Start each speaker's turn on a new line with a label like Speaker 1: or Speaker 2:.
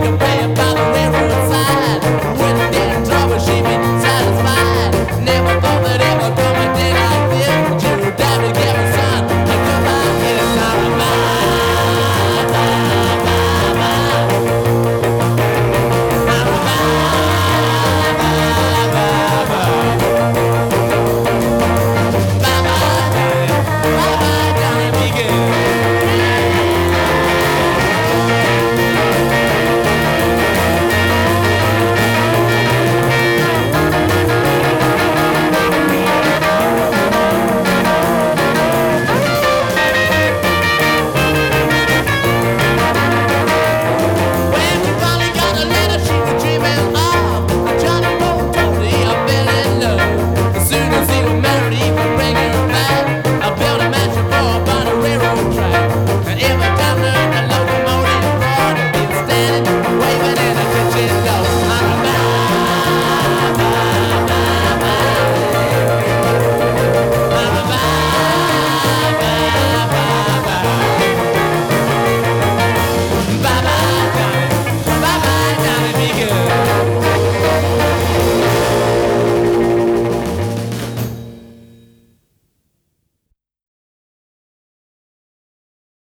Speaker 1: nigga.